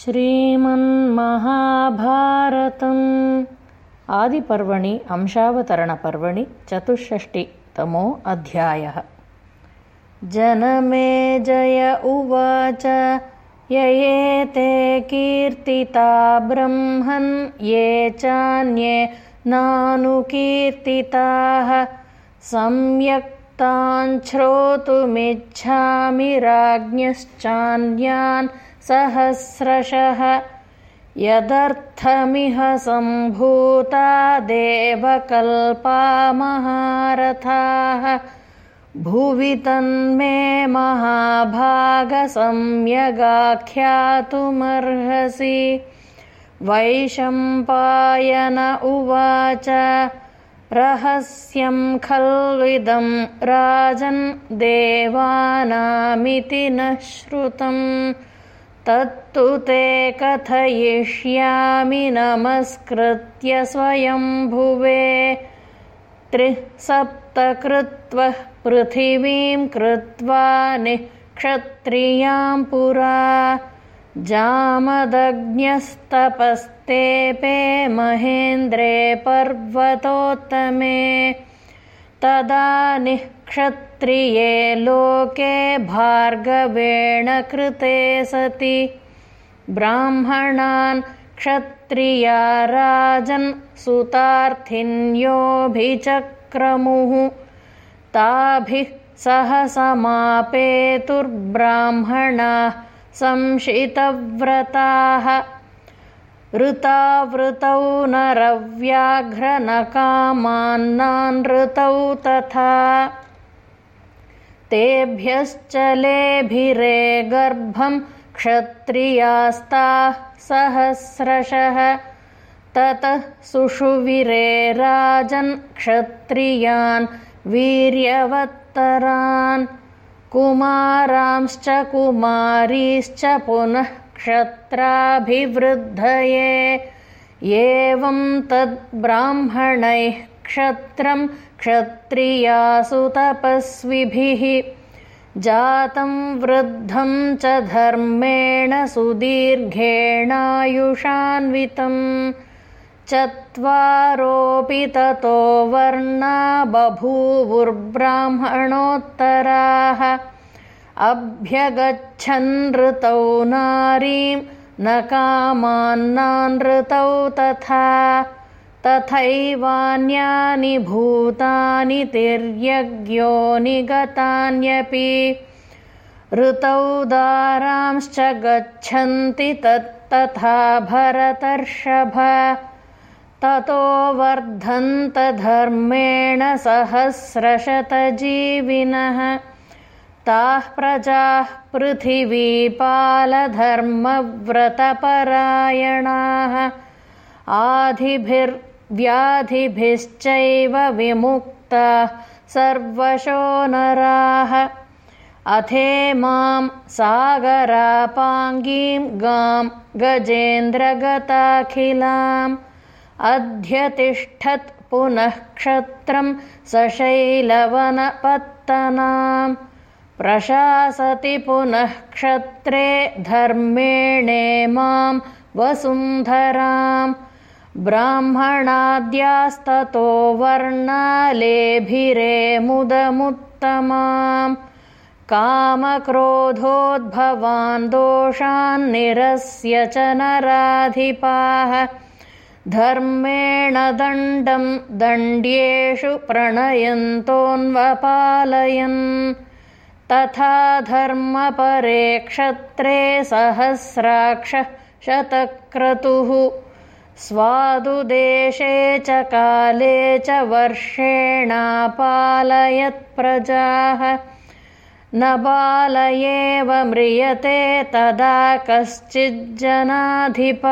श्रीमन्महाभारतम् आदिपर्वणि अंशावतरणपर्वणि चतुष्षष्टितमो अध्यायः। जनमे जय उवाच ययेते कीर्तिता ब्रह्मन् ये चान्ये नानुकीर्तिताः। सम्यक्ताञ्छ्रोतुमिच्छामि राज्ञश्चान्यान् सहस्रशः। यदर्थमिह सम्भूता देवकल्पा महारथाः भुवि तन्मे महाभागसम्यगाख्यातुमर्हसि वैशम्पायन उवाच रहस्यं खल्विदं राजन् देवानामिति न श्रुतम् तत्तु ते कथयिष्यामि नमस्कृत्य स्वयम्भुवे त्रिसप्तकृत्वः पृथिवीं कृत्वा निक्षत्रियां पुरा जामदग्न्यस्तपस्तेपे महेन्द्रे पर्वतोत्तमे तदा निःक्षत्रिये लोके भार्गवेण कृते सति। ब्राह्मणान् क्षत्रिया राजन् सुतार्थिन्योऽभिचक्रमुः ताभिः सह समापेतुर्ब्राह्मणाः संशितव्रताः। ऋतावृतौ नरव्याघ्रनकामान्नानृतौ तथा तेभ्यश्चलेभिरे गर्भं क्षत्रियास्ताः सहस्रशः। ततः सुषुविरे राजन् क्षत्रियान् वीर्यवत्तरान्। कुमारांश्च कुमारीश्च पुनः क्षत्राभिवृद्धये। एवं तद्ब्राह्मणैः क्षत्रं क्षत्रियासु तपस्विभिः जातं वृद्धं च धर्मेण सुदीर्घेणायुषान्वितम् चत्वारोऽपि ततो वर्णा बभूवुर्ब्राह्मणोत्तराः। अभ्यगच्छन् ऋतौ नारीं न कामान्नानृतौ तथा तथैवान्यानि भूतानि तिर्यज्ञो निगतान्यपि ऋतौ दारांश्च गच्छन्ति तत्तथा भरतर्षभ। ततो वर्धन्तधर्मेण सहस्रशतजीविनः। ताः प्रजाः पृथिवीपालधर्मव्रतपरायणाः आधिभिर्व्याधिभिश्चैव विमुक्ताः सर्वशो नराः। अथे मां सागरापाङ्गीं गां गजेन्द्रगताखिलाम्। अध्यतिष्ठत् पुनः क्षत्रं सशैलवनपत्तनाम्। प्रशासति पुनः क्षत्रे धर्मेणे मां वसुन्धराम् ब्राह्मणाद्यास्ततो वर्णालेभिरे मुदमुत्तमाम्। कामक्रोधोद्भवान् दोषान्निरस्य च नराधिपाः। धर्मेण दण्डं दण्ड्येषु प्रणयन्तोऽन्वपालयन्। तथा धर्मपरे क्षत्रे सहस्राक्षः शतक्रतुः स्वादुदेशे च काले च वर्षेणापालयत्प्रजाः न बालयेव म्रियते तदा कश्चिज्जनाधिप।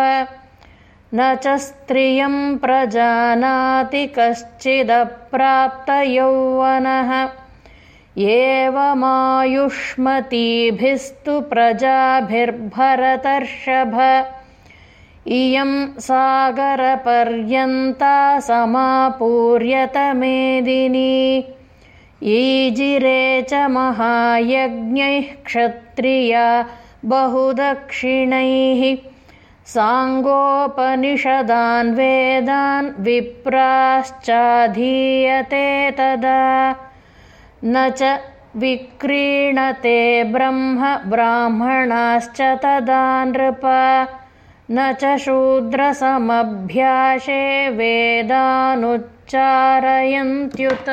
न च स्त्रियं प्रजानाति कश्चिदप्राप्तयौवनः। एवमायुष्मतीभिस्तु प्रजाभिर्भरतर्षभ इयं सागरपर्यन्ता समापूर्यतमेदिनी ईजिरे च महायज्ञैः क्षत्रिया बहुदक्षिणैः। साङ्गोपनिषदान् वेदान् विप्राश्चाधीयते तदा। न च विक्रीणते ब्रह्म ब्राह्मणाश्च तदा नृप न च शूद्रसमभ्यासे वेदानुच्चारयन्त्युत